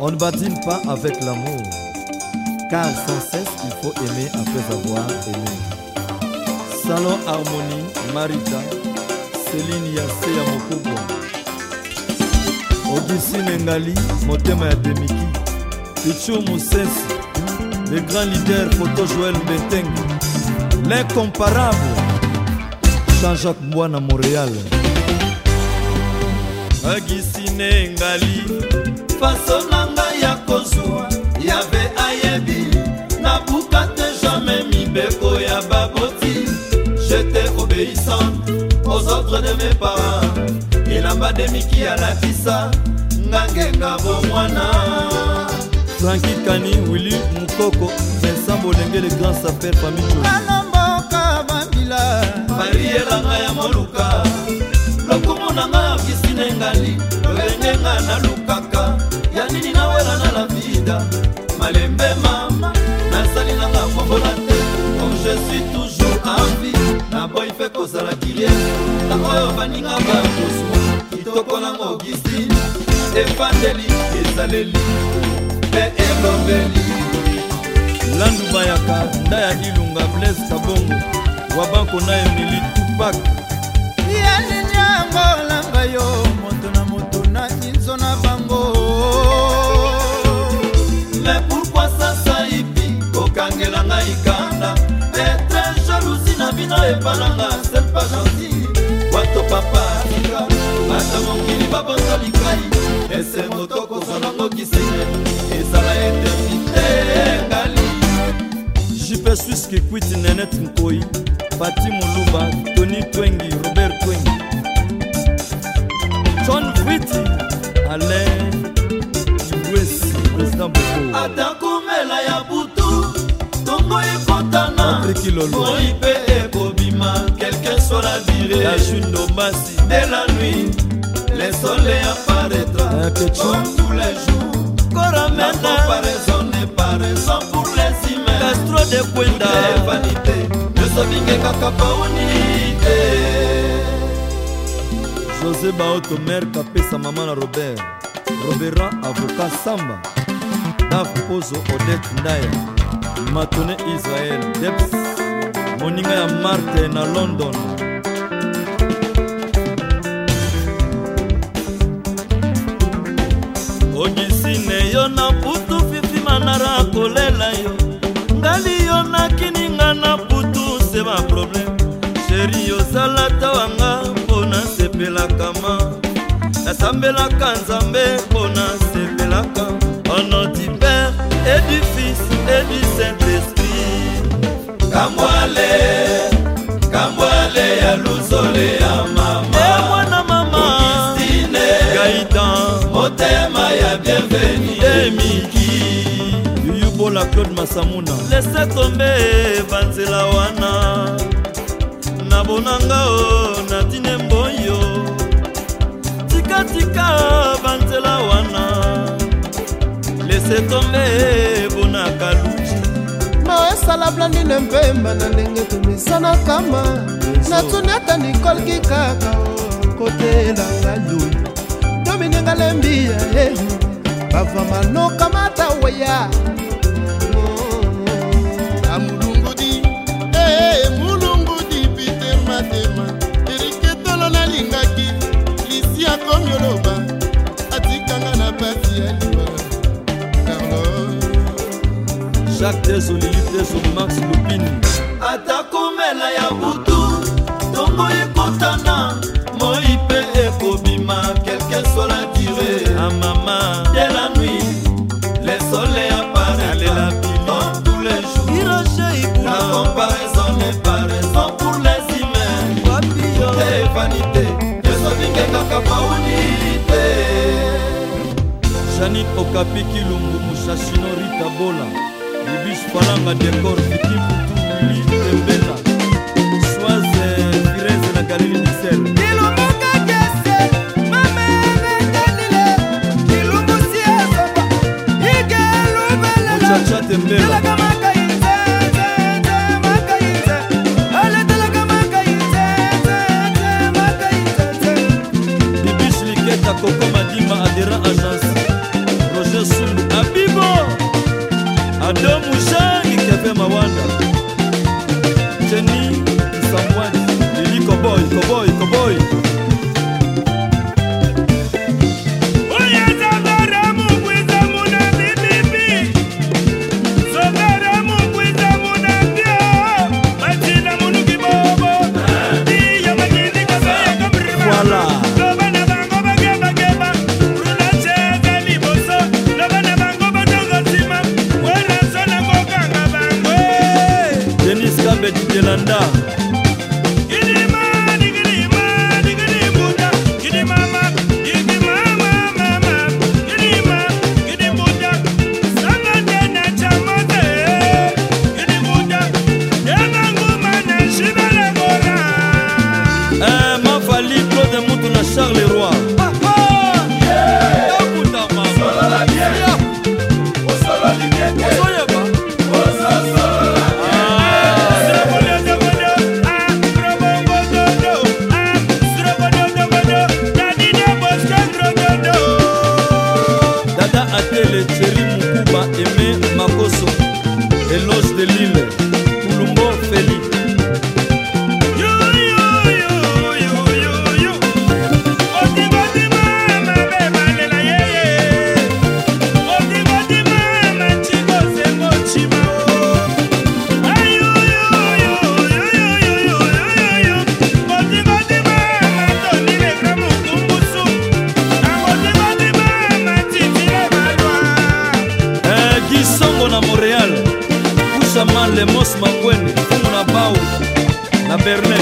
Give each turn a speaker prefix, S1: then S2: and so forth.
S1: On ne badine pas avec l'amour, car sans cesse il faut aimer après avoir aimé. Salon Harmonie, Marita, Céline Yassé Mokobo Augustine Ngali, Motema Yademiki, Pichou Moussens, le grand leader Photo Joël Beteng, l'incomparable Jean-Jacques Mouane à Montréal. agisine ngali faso na ngai ya kozwa yabe ayebi nabuka te jamai mibeko ya baboti jete obéissante aux ordres de mes parents elamba demiki alakisa ngangenga bomwana franki kani wili mukoko vincent bolenge le grand saper famille envi na boy mpe kozala kilie na oyo baninga bakosu kitoko nango augustine efandeli ezaleli mpe elobeli landu bayaka nda ya ilunga blaise kabongo wabako na emili tupak ya nini angolamba yo moto na moto na inzo na bango me pourkui sasa ipi kokangela ngai kanda epananga sempa gentil wato papa tika ata mokili babonza likai esengo tokozanango kisenge ezala eternite ngali jipe swiske kwiti nenet nkoi bati moluba tony twengi robert twengi john viti alain ibwesi président boko ata komela ya bu soki loloi mpe ekobima kelke sola dire la june dombasi de la nuit le soleil apparaîtra comme tous les jours coramena la comparaison n'est pas raison pour les humains castro de kwenda vanité nyonsobinge kaka paunité josé baoto mer kapesa mama na robert robera avoka samba daf pozo odet ndaya matone israel deps moninga ya marte na london odisine yo na putu fitima nara kolela yo ngali yo nakininga na putu se baprobleme sheri ozala tawanga mpo nasepelaka ma nasambelaka nzambe mpo nasepelaka ono du père et du fils et du saint-esprit kambwale kambwale ya luzole ya mama eh, mwana mama istine gaitan motema ya bienveni emiki eh, yubola claude masamuna lese tombe banzela wana nabonanga o oh, namonani na mpemba na ndenge tomesana kama natuni ata nikolki kaka kotelanga yoi domininga lembiya e eh, eh, eh. bava manoka mataweya oh, amulungudi e mulungudi pite matema eriketolo nalingaki lisi akomi oloba atikanga na pasi ya liwa carlo jacques desoli nyonso max lopine atako mela ya butu ntongo ekotana moi mpe ekobima kelke sola dire amama ah, de la nuit le soleil aparalela pilon tous les jours la comparaison n'est pas raison pour les humains te vanité esobike kaka paunité janit okapi kilungu mushashino ritabola falanga decor fitimutuwili tembeta soise virese na galili misel chacha tembela kokoma Leroy. internet.